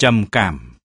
trầm cảm.